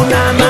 una.